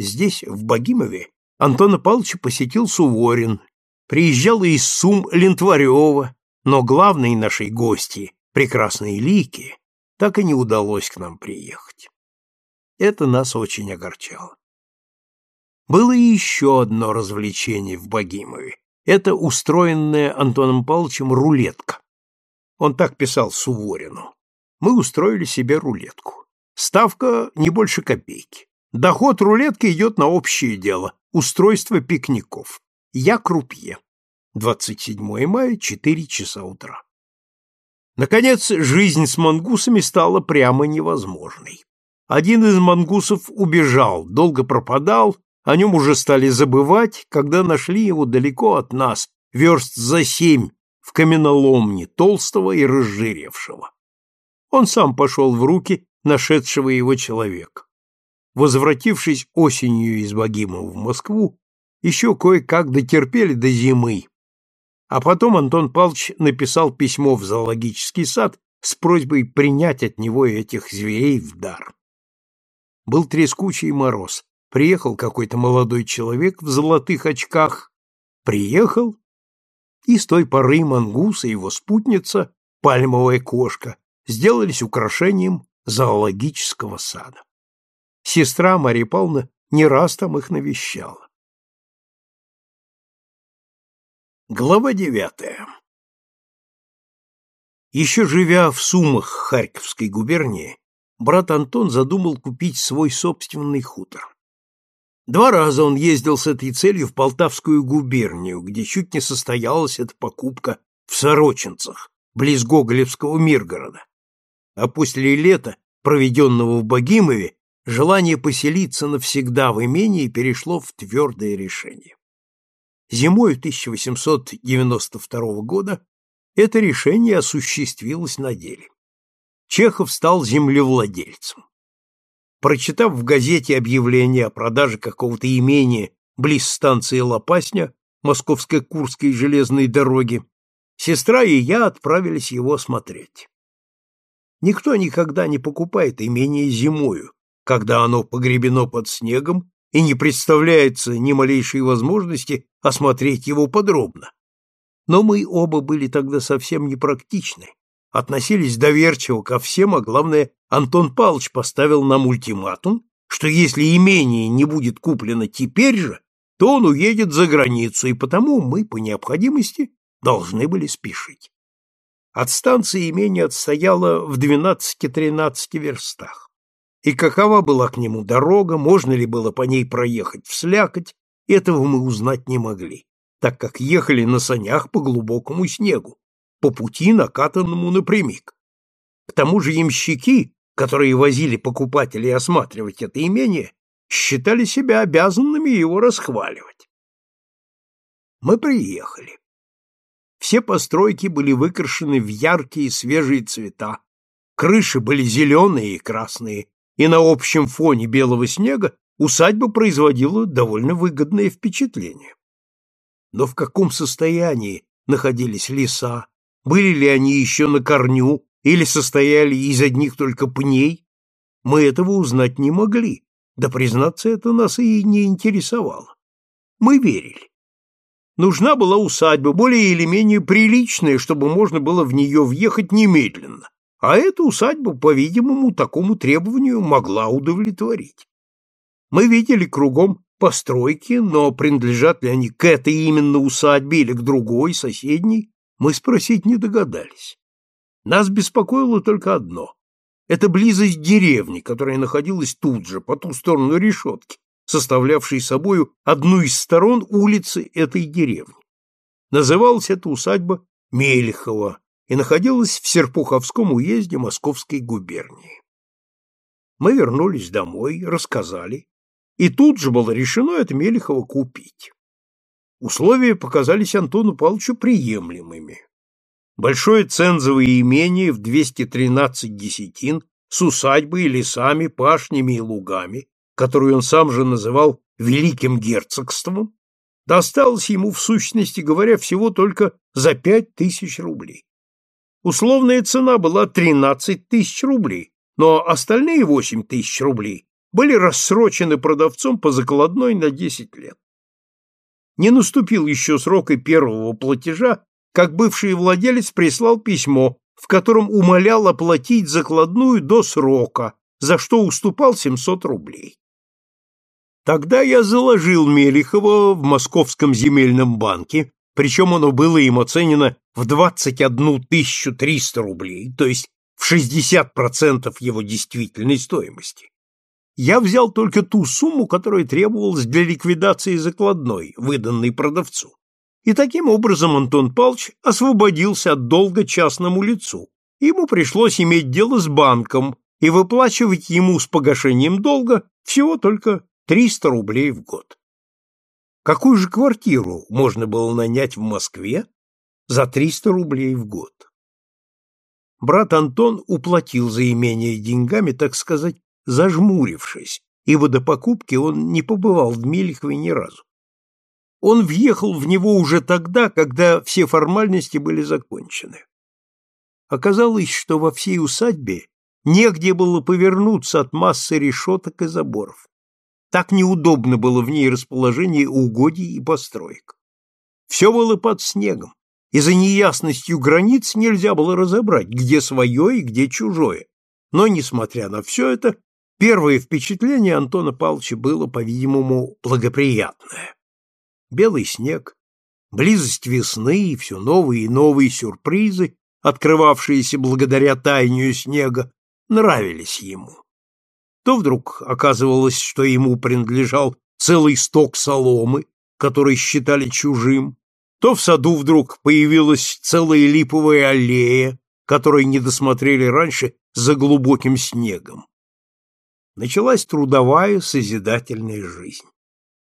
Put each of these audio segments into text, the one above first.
Здесь, в Богимове, Антона Павловича посетил Суворин, приезжал из Сум Лентварева, но главной нашей гости, прекрасной Лики, так и не удалось к нам приехать. Это нас очень огорчало. Было и еще одно развлечение в Богимове. Это устроенная Антоном Павловичем рулетка. Он так писал Суворину. Мы устроили себе рулетку. Ставка не больше копейки. Доход рулетки идет на общее дело – устройство пикников. Я крупье. 27 мая, 4 часа утра. Наконец, жизнь с мангусами стала прямо невозможной. Один из мангусов убежал, долго пропадал, о нем уже стали забывать, когда нашли его далеко от нас, верст за семь, в каменоломне, толстого и разжиревшего. Он сам пошел в руки нашедшего его человека. Возвратившись осенью из Богимова в Москву, еще кое-как дотерпели до зимы. А потом Антон Павлович написал письмо в зоологический сад с просьбой принять от него этих зверей в дар. Был трескучий мороз. Приехал какой-то молодой человек в золотых очках. Приехал, и с той поры мангус и его спутница, пальмовая кошка, сделались украшением зоологического сада. Сестра Мария Павловна не раз там их навещала. Глава девятая Еще живя в Сумах Харьковской губернии, брат Антон задумал купить свой собственный хутор. Два раза он ездил с этой целью в Полтавскую губернию, где чуть не состоялась эта покупка в Сорочинцах, близ Гоголевского Миргорода. А после лета, проведенного в Богимове, желание поселиться навсегда в имении перешло в твердое решение. Зимой 1892 года это решение осуществилось на деле. Чехов стал землевладельцем. Прочитав в газете объявление о продаже какого-то имения близ станции Лопасня Московской Курской железной дороги, сестра и я отправились его осмотреть. Никто никогда не покупает имение зимою, когда оно погребено под снегом и не представляется ни малейшей возможности осмотреть его подробно. Но мы оба были тогда совсем непрактичны, относились доверчиво ко всем, а главное, Антон Павлович поставил нам ультиматум, что если имение не будет куплено теперь же, то он уедет за границу, и потому мы, по необходимости, должны были спешить. От станции имение отстояло в 12-13 верстах. И какова была к нему дорога, можно ли было по ней проехать вслякоть, этого мы узнать не могли, так как ехали на санях по глубокому снегу, по пути, накатанному напрямик. К тому же ямщики, которые возили покупателей осматривать это имение, считали себя обязанными его расхваливать. Мы приехали. Все постройки были выкрашены в яркие свежие цвета, крыши были зеленые и красные, и на общем фоне белого снега усадьба производила довольно выгодное впечатление. Но в каком состоянии находились леса, были ли они еще на корню или состояли из одних только пней, мы этого узнать не могли, да, признаться, это нас и не интересовало. Мы верили. Нужна была усадьба, более или менее приличная, чтобы можно было в нее въехать немедленно, а эта усадьба, по-видимому, такому требованию могла удовлетворить. Мы видели кругом постройки, но принадлежат ли они к этой именно усадьбе или к другой, соседней, мы спросить не догадались. Нас беспокоило только одно — это близость деревни, которая находилась тут же, по ту сторону решетки, составлявшей собою одну из сторон улицы этой деревни. Называлась эта усадьба Мелехова и находилась в Серпуховском уезде Московской губернии. Мы вернулись домой, рассказали, и тут же было решено это Мелехова купить. Условия показались Антону Павловичу приемлемыми. Большое цензовое имение в 213 десятин с усадьбой, лесами, пашнями и лугами, которую он сам же называл Великим Герцогством, досталось ему, в сущности говоря, всего только за пять тысяч рублей. Условная цена была 13 тысяч рублей, но остальные 8 тысяч рублей были рассрочены продавцом по закладной на 10 лет. Не наступил еще срок и первого платежа, как бывший владелец прислал письмо, в котором умолял оплатить закладную до срока, за что уступал 700 рублей. Тогда я заложил Мелихова в Московском земельном банке, причем оно было им оценено в 21 300 рублей, то есть в 60% его действительной стоимости. Я взял только ту сумму, которая требовалась для ликвидации закладной, выданной продавцу. И таким образом Антон Павлович освободился от долга частному лицу. Ему пришлось иметь дело с банком и выплачивать ему с погашением долга всего только 300 рублей в год. Какую же квартиру можно было нанять в Москве за 300 рублей в год? Брат Антон уплатил за имение деньгами, так сказать, зажмурившись, ибо до покупки он не побывал в Мелихове ни разу. Он въехал в него уже тогда, когда все формальности были закончены. Оказалось, что во всей усадьбе негде было повернуться от массы решеток и заборов. Так неудобно было в ней расположение угодий и построек. Все было под снегом, и за неясностью границ нельзя было разобрать, где свое и где чужое. Но, несмотря на все это, первое впечатление Антона Павловича было, по-видимому, благоприятное. Белый снег, близость весны и все новые и новые сюрпризы, открывавшиеся благодаря таянию снега, нравились ему. То вдруг оказывалось, что ему принадлежал целый сток соломы, который считали чужим, то в саду вдруг появилась целая липовая аллея, которой не досмотрели раньше за глубоким снегом. Началась трудовая созидательная жизнь.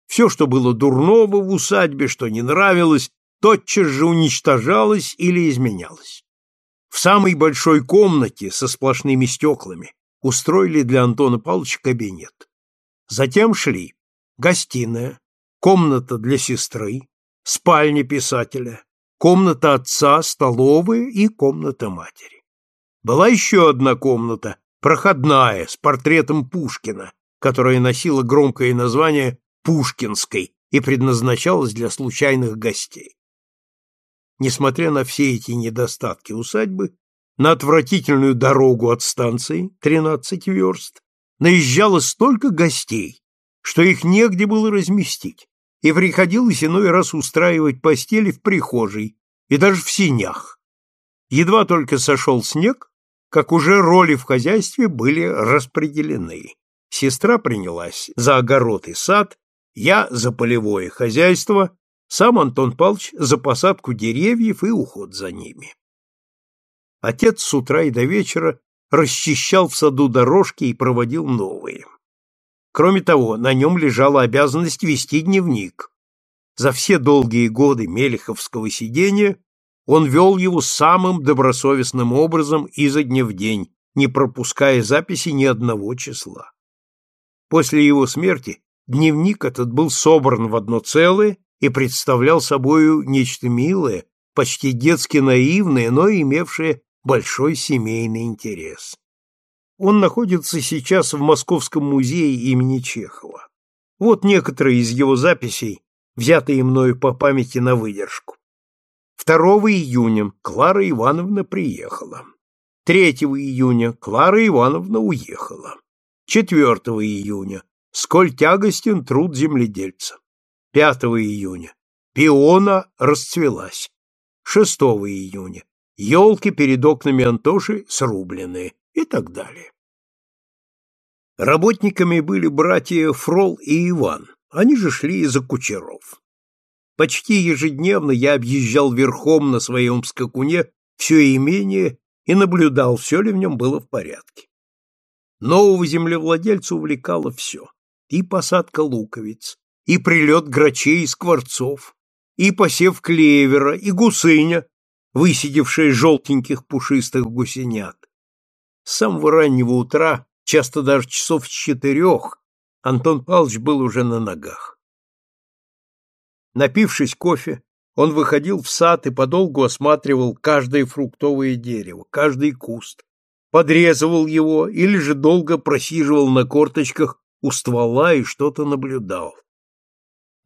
Все, что было дурного в усадьбе, что не нравилось, тотчас же уничтожалось или изменялось. В самой большой комнате со сплошными стеклами устроили для Антона Павловича кабинет. Затем шли гостиная, комната для сестры, спальня писателя, комната отца, столовая и комната матери. Была еще одна комната, проходная, с портретом Пушкина, которая носила громкое название «Пушкинской» и предназначалась для случайных гостей. Несмотря на все эти недостатки усадьбы, на отвратительную дорогу от станции, 13 верст, наезжало столько гостей, что их негде было разместить, и приходилось иной раз устраивать постели в прихожей и даже в синях. Едва только сошел снег, как уже роли в хозяйстве были распределены. Сестра принялась за огород и сад, я за полевое хозяйство, сам Антон Павлович за посадку деревьев и уход за ними. Отец с утра и до вечера расчищал в саду дорожки и проводил новые. Кроме того, на нем лежала обязанность вести дневник. За все долгие годы Мелеховского сидения он вел его самым добросовестным образом изо дня в день, не пропуская записи ни одного числа. После его смерти дневник этот был собран в одно целое и представлял собою нечто милое, почти детски наивное, но имевшее большой семейный интерес. Он находится сейчас в Московском музее имени Чехова. Вот некоторые из его записей, взятые мною по памяти на выдержку. 2 июня Клара Ивановна приехала. 3 июня Клара Ивановна уехала. 4 июня сколь тягостен труд земледельца. 5 июня пиона расцвелась. 6 июня елки перед окнами Антоши срублены и так далее. Работниками были братья Фрол и Иван, они же шли из-за кучеров. Почти ежедневно я объезжал верхом на своем скакуне все имение и наблюдал, все ли в нем было в порядке. Нового землевладельца увлекало все. И посадка луковиц, и прилет грачей и скворцов, и посев клевера, и гусыня, высидевшая желтеньких пушистых гусенят. С самого раннего утра, часто даже часов с четырех, Антон Павлович был уже на ногах. Напившись кофе, он выходил в сад и подолгу осматривал каждое фруктовое дерево, каждый куст, подрезывал его или же долго просиживал на корточках у ствола и что-то наблюдал.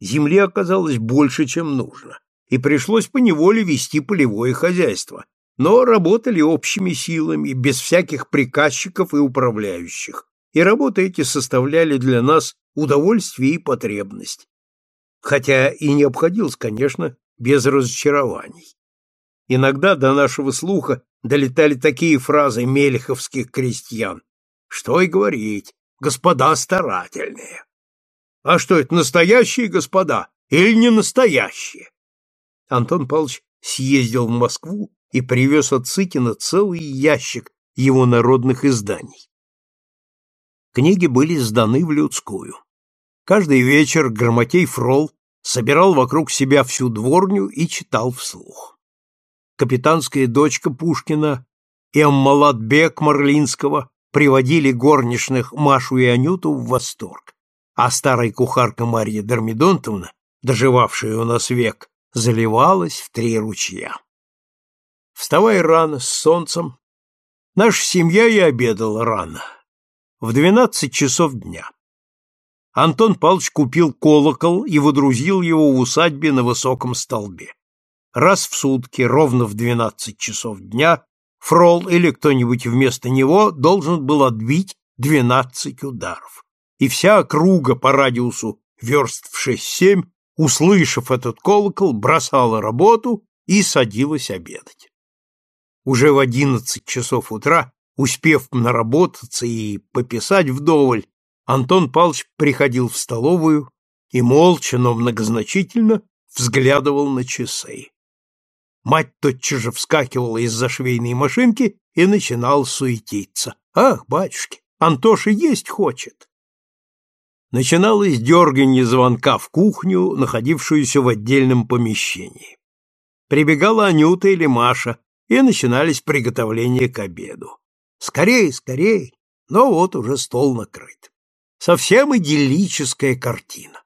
Земли оказалось больше, чем нужно, и пришлось поневоле вести полевое хозяйство, но работали общими силами, без всяких приказчиков и управляющих, и работы эти составляли для нас удовольствие и потребность, хотя и не обходилось, конечно, без разочарований. Иногда до нашего слуха долетали такие фразы мелеховских крестьян. Что и говорить, господа старательные. А что это, настоящие господа или не настоящие? Антон Павлович съездил в Москву и привез от Сытина целый ящик его народных изданий. Книги были сданы в людскую. Каждый вечер Громотей Фрол собирал вокруг себя всю дворню и читал вслух. Капитанская дочка Пушкина и Аммалатбек Марлинского приводили горничных Машу и Анюту в восторг, а старая кухарка Марья Дормидонтовна, доживавшая у нас век, заливалась в три ручья. Вставая рано, с солнцем, наша семья и обедала рано, в двенадцать часов дня. Антон Павлович купил колокол и водрузил его в усадьбе на высоком столбе. Раз в сутки, ровно в двенадцать часов дня, Фрол или кто-нибудь вместо него должен был отбить двенадцать ударов. И вся округа по радиусу верст в шесть-семь, услышав этот колокол, бросала работу и садилась обедать. Уже в одиннадцать часов утра, успев наработаться и пописать вдоволь, Антон Павлович приходил в столовую и молча, но многозначительно взглядывал на часы. Мать тотчас же вскакивала из-за швейной машинки и начинал суетиться. «Ах, батюшки, Антоша есть хочет!» Начиналось дерганье звонка в кухню, находившуюся в отдельном помещении. Прибегала Анюта или Маша, и начинались приготовления к обеду. Скорей, скорей, но вот уже стол накрыт. Совсем идиллическая картина.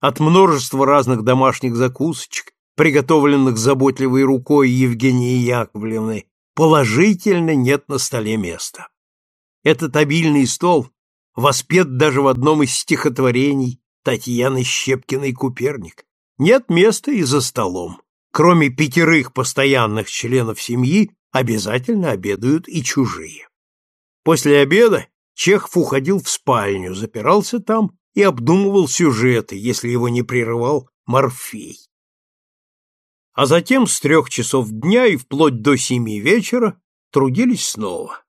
От множества разных домашних закусочек, приготовленных заботливой рукой Евгении Яковлевны, положительно нет на столе места. Этот обильный стол воспет даже в одном из стихотворений Татьяны Щепкиной «Куперник». Нет места и за столом. Кроме пятерых постоянных членов семьи, обязательно обедают и чужие. После обеда Чехов уходил в спальню, запирался там и обдумывал сюжеты, если его не прерывал Морфей. А затем с трех часов дня и вплоть до семи вечера трудились снова.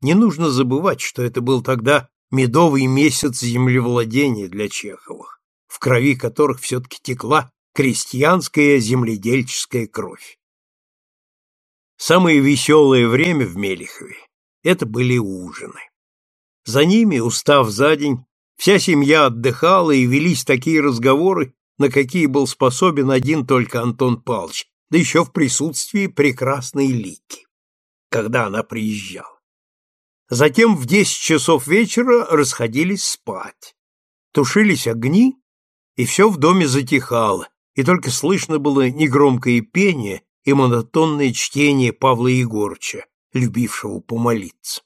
Не нужно забывать, что это был тогда медовый месяц землевладения для Чеховых, в крови которых все-таки текла крестьянская земледельческая кровь. Самое веселое время в Мелихове — это были ужины. За ними, устав за день, вся семья отдыхала и велись такие разговоры, на какие был способен один только Антон Павлович, да еще в присутствии прекрасной Лики, когда она приезжала. Затем в десять часов вечера расходились спать. Тушились огни, и все в доме затихало, и только слышно было негромкое пение и монотонное чтение Павла Егорча, любившего помолиться.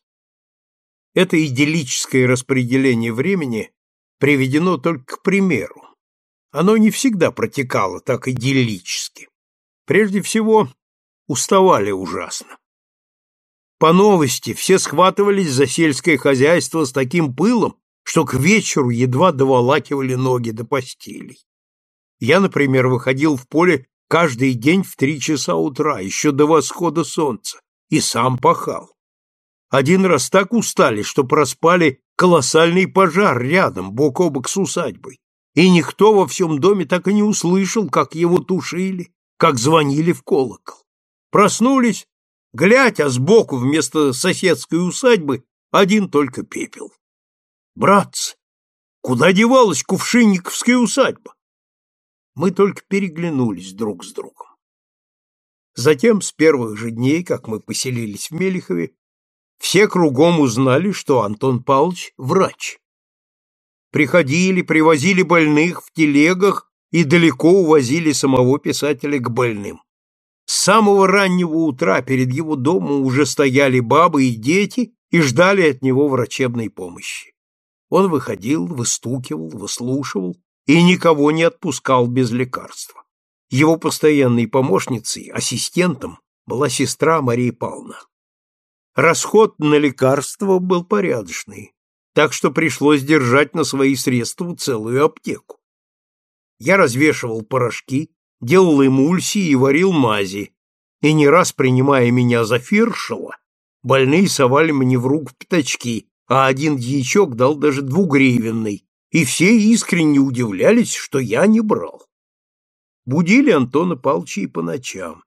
Это идиллическое распределение времени приведено только к примеру. Оно не всегда протекало так идиллически. Прежде всего, уставали ужасно. По новости все схватывались за сельское хозяйство с таким пылом, что к вечеру едва доволакивали ноги до постелей. Я, например, выходил в поле каждый день в три часа утра, еще до восхода солнца, и сам пахал. Один раз так устали, что проспали колоссальный пожар рядом, бок о бок с усадьбой, и никто во всем доме так и не услышал, как его тушили, как звонили в колокол. Проснулись, глядь, а сбоку вместо соседской усадьбы один только пепел. Братцы, куда девалась Кувшинниковская усадьба? Мы только переглянулись друг с другом. Затем, с первых же дней, как мы поселились в Мелихове, все кругом узнали, что Антон Павлович – врач. Приходили, привозили больных в телегах и далеко увозили самого писателя к больным. С самого раннего утра перед его домом уже стояли бабы и дети и ждали от него врачебной помощи. Он выходил, выстукивал, выслушивал и никого не отпускал без лекарства. Его постоянной помощницей, ассистентом, была сестра Мария Павловна. Расход на лекарства был порядочный, так что пришлось держать на свои средства целую аптеку. Я развешивал порошки, делал эмульсии и варил мази, и не раз принимая меня за фиршела, больные совали мне в руку пятачки, а один дьячок дал даже двугривенный, и все искренне удивлялись, что я не брал. Будили Антона Павловича и по ночам.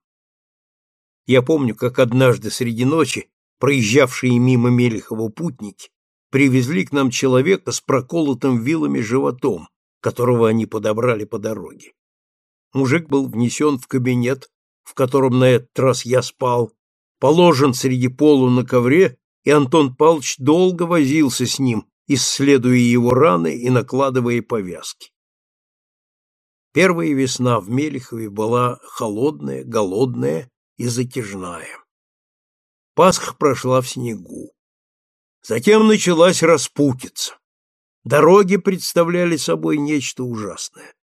Я помню, как однажды среди ночи проезжавшие мимо Мелехова путники привезли к нам человека с проколотым вилами животом, которого они подобрали по дороге. Мужик был внесен в кабинет, в котором на этот раз я спал, положен среди полу на ковре, и Антон Павлович долго возился с ним, исследуя его раны и накладывая повязки. Первая весна в Мелехове была холодная, голодная и затяжная. Пасха прошла в снегу. Затем началась распутица. Дороги представляли собой нечто ужасное.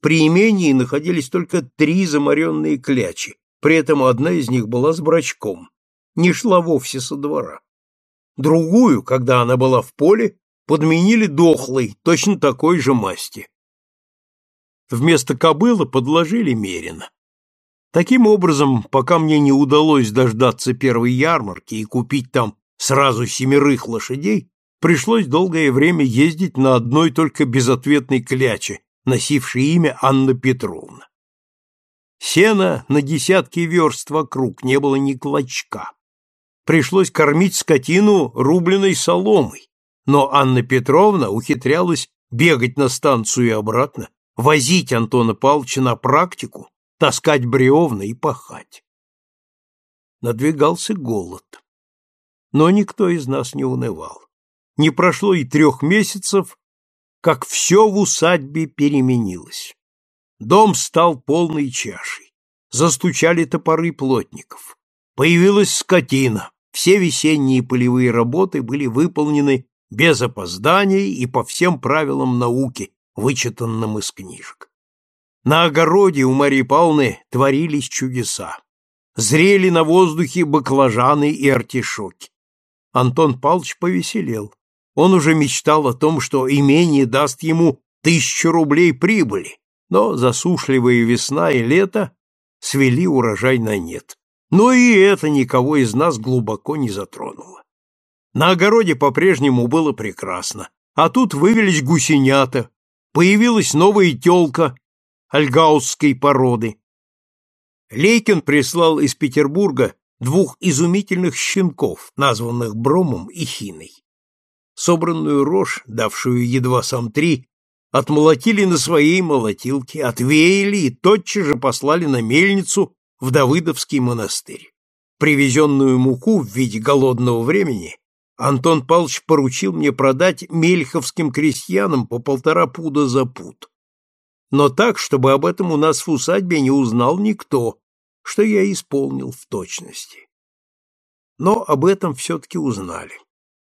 При имении находились только три заморенные клячи, при этом одна из них была с брачком, не шла вовсе со двора. Другую, когда она была в поле, подменили дохлой, точно такой же масти. Вместо кобылы подложили мерина. Таким образом, пока мне не удалось дождаться первой ярмарки и купить там сразу семерых лошадей, пришлось долгое время ездить на одной только безответной кляче, носившей имя Анна Петровна. Сена на десятки верст вокруг не было ни клочка. Пришлось кормить скотину рубленой соломой, но Анна Петровна ухитрялась бегать на станцию и обратно, возить Антона Павловича на практику, таскать бревна и пахать. Надвигался голод. Но никто из нас не унывал. Не прошло и трех месяцев, как все в усадьбе переменилось. Дом стал полной чашей. Застучали топоры плотников. Появилась скотина. Все весенние полевые работы были выполнены без опозданий и по всем правилам науки, вычитанным из книжек. На огороде у Марии Павловны творились чудеса. Зрели на воздухе баклажаны и артишоки. Антон Павлович повеселел. Он уже мечтал о том, что имение даст ему тысячу рублей прибыли, но засушливая весна и лето свели урожай на нет. Но и это никого из нас глубоко не затронуло. На огороде по-прежнему было прекрасно, а тут вывелись гусенята, появилась новая телка альгаусской породы. Лейкин прислал из Петербурга двух изумительных щенков, названных Бромом и Хиной собранную рожь, давшую едва сам три, отмолотили на своей молотилке, отвеяли и тотчас же послали на мельницу в Давыдовский монастырь. Привезенную муку в виде голодного времени Антон Павлович поручил мне продать мельховским крестьянам по полтора пуда за пуд. Но так, чтобы об этом у нас в усадьбе не узнал никто, что я исполнил в точности. Но об этом все-таки узнали.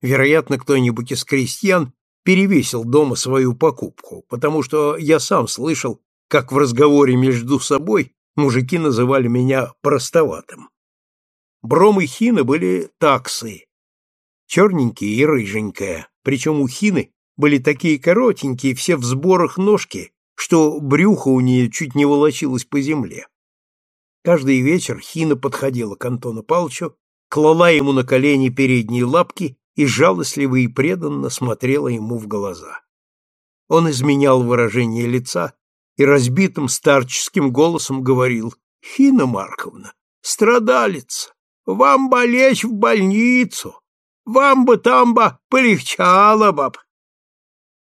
Вероятно, кто-нибудь из крестьян перевесил дома свою покупку, потому что я сам слышал, как в разговоре между собой мужики называли меня простоватым. Бром и хина были таксы, черненькие и рыженькая, причем у хины были такие коротенькие, все в сборах ножки, что брюхо у нее чуть не волочилось по земле. Каждый вечер хина подходила к Антону Павловичу, клала ему на колени передние лапки и жалостливо и преданно смотрела ему в глаза. Он изменял выражение лица и разбитым старческим голосом говорил «Хина Марковна, страдалец, вам болеть в больницу, вам бы там бы полегчало, баб».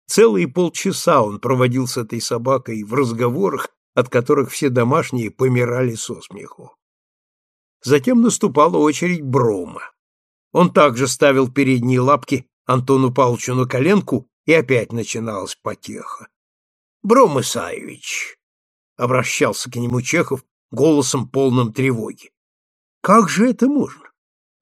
Целые полчаса он проводил с этой собакой в разговорах, от которых все домашние помирали со смеху. Затем наступала очередь Брома. Он также ставил передние лапки Антону Павловичу на коленку, и опять начиналась потеха. — Бром Исаевич, — обращался к нему Чехов голосом полным тревоги, — как же это можно?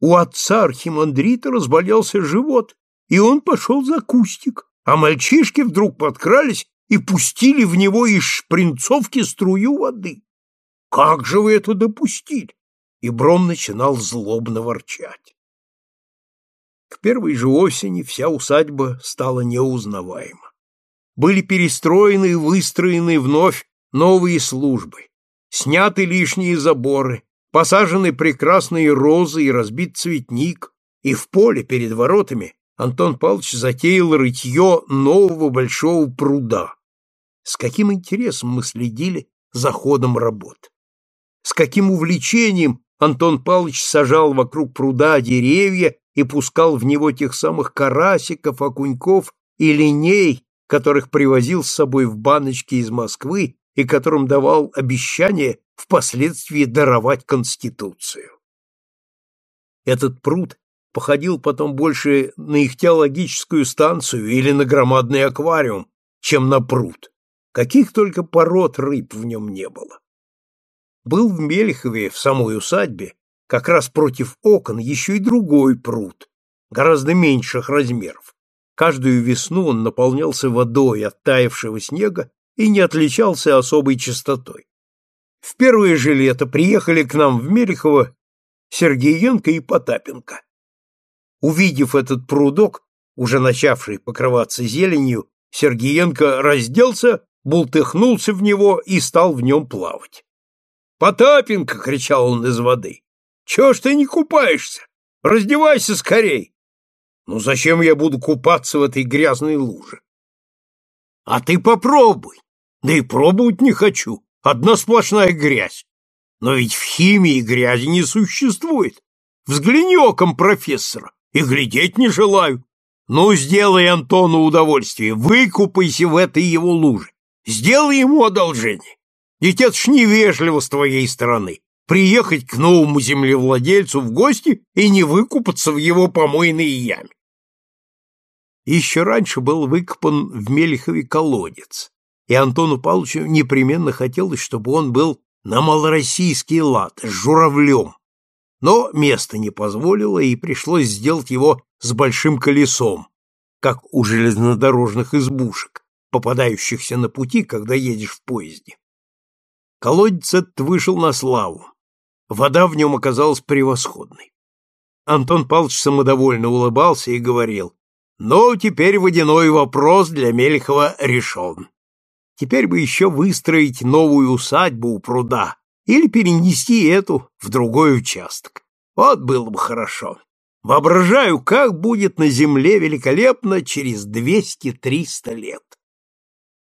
У отца архимандрита разболелся живот, и он пошел за кустик. а мальчишки вдруг подкрались и пустили в него из шпринцовки струю воды. Как же вы это допустили? И Бром начинал злобно ворчать. К первой же осени вся усадьба стала неузнаваема. Были перестроены и выстроены вновь новые службы, сняты лишние заборы, посажены прекрасные розы и разбит цветник, и в поле перед воротами Антон Павлович затеял рытье нового большого пруда. С каким интересом мы следили за ходом работ. С каким увлечением Антон Павлович сажал вокруг пруда деревья и пускал в него тех самых карасиков, окуньков и линей, которых привозил с собой в баночке из Москвы и которым давал обещание впоследствии даровать Конституцию. Этот пруд походил потом больше на ихтиологическую станцию или на громадный аквариум, чем на пруд. Каких только пород рыб в нем не было. Был в Мельхове, в самой усадьбе, как раз против окон еще и другой пруд, гораздо меньших размеров. Каждую весну он наполнялся водой от таявшего снега и не отличался особой чистотой. В первое же лето приехали к нам в Мелехово Сергеенко и Потапенко. Увидев этот прудок, уже начавший покрываться зеленью, Сергеенко разделся, бултыхнулся в него и стал в нем плавать. «Потапенко!» — кричал он из воды. «Чего ж ты не купаешься? Раздевайся скорей!» «Ну зачем я буду купаться в этой грязной луже?» «А ты попробуй!» «Да и пробовать не хочу. Одна сплошная грязь. Но ведь в химии грязи не существует. Взгляни оком профессора и глядеть не желаю. Ну, сделай Антону удовольствие, выкупайся в этой его луже. Сделай ему одолжение. Ведь это ж невежливо с твоей стороны приехать к новому землевладельцу в гости и не выкупаться в его помойной яме. Еще раньше был выкопан в Мелехове колодец, и Антону Павловичу непременно хотелось, чтобы он был на малороссийский лад, с журавлем, но место не позволило, и пришлось сделать его с большим колесом, как у железнодорожных избушек, попадающихся на пути, когда едешь в поезде. Колодец этот вышел на славу. Вода в нем оказалась превосходной. Антон Павлович самодовольно улыбался и говорил, «Ну, теперь водяной вопрос для Мельхова решен. Теперь бы еще выстроить новую усадьбу у пруда, или перенести эту в другой участок. Вот было бы хорошо. Воображаю, как будет на земле великолепно через двести-триста лет.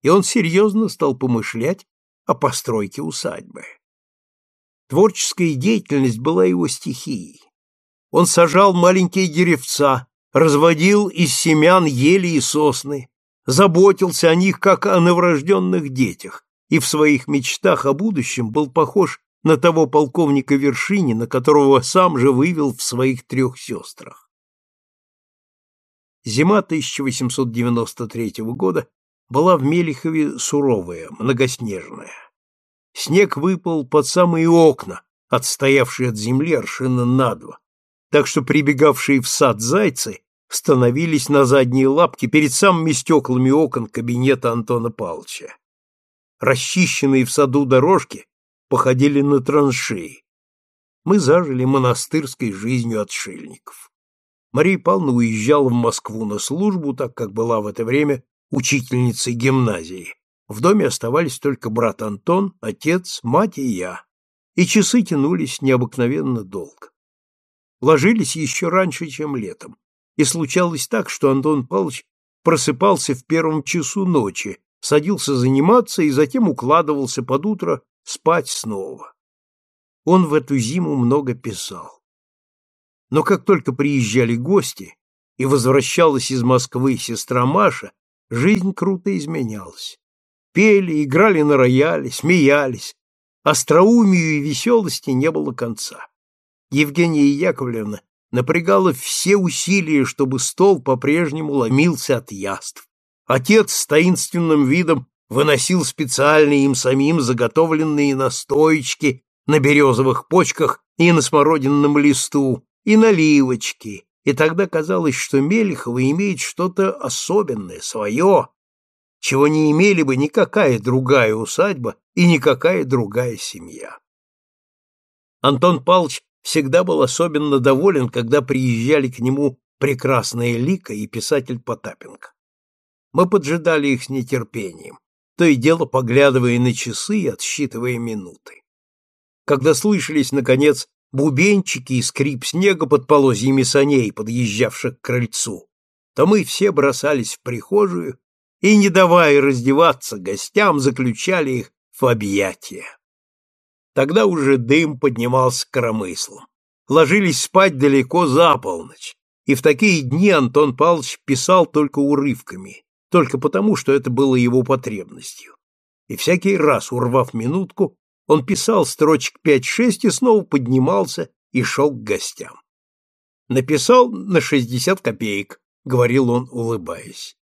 И он серьезно стал помышлять о постройке усадьбы. Творческая деятельность была его стихией. Он сажал маленькие деревца, разводил из семян ели и сосны, заботился о них, как о новорожденных детях, и в своих мечтах о будущем был похож на того полковника Вершинина, которого сам же вывел в своих трех сестрах. Зима 1893 года была в Мелихове суровая, многоснежная. Снег выпал под самые окна, отстоявшие от земли аршина на два, так что прибегавшие в сад зайцы становились на задние лапки перед самыми стеклами окон кабинета Антона Павловича расчищенные в саду дорожки походили на траншеи. Мы зажили монастырской жизнью отшельников. Мария Павловна уезжала в Москву на службу, так как была в это время учительницей гимназии. В доме оставались только брат Антон, отец, мать и я. И часы тянулись необыкновенно долго. Ложились еще раньше, чем летом. И случалось так, что Антон Павлович просыпался в первом часу ночи, садился заниматься и затем укладывался под утро спать снова. Он в эту зиму много писал. Но как только приезжали гости и возвращалась из Москвы сестра Маша, жизнь круто изменялась. Пели, играли на рояле, смеялись. Остроумию и веселости не было конца. Евгения Яковлевна напрягала все усилия, чтобы стол по-прежнему ломился от яств. Отец с таинственным видом выносил специальные им самим заготовленные настоечки на березовых почках и на смородинном листу, и наливочки, и тогда казалось, что Мелехова имеет что-то особенное, свое, чего не имели бы никакая другая усадьба и никакая другая семья. Антон Павлович всегда был особенно доволен, когда приезжали к нему прекрасная Лика и писатель Потапенко. Мы поджидали их с нетерпением, то и дело поглядывая на часы и отсчитывая минуты. Когда слышались, наконец, бубенчики и скрип снега под полозьями саней, подъезжавших к крыльцу, то мы все бросались в прихожую и, не давая раздеваться гостям, заключали их в объятия. Тогда уже дым поднимался коромыслом. Ложились спать далеко за полночь, и в такие дни Антон Павлович писал только урывками, только потому, что это было его потребностью. И всякий раз, урвав минутку, он писал строчек пять-шесть и снова поднимался и шел к гостям. Написал на шестьдесят копеек, говорил он, улыбаясь.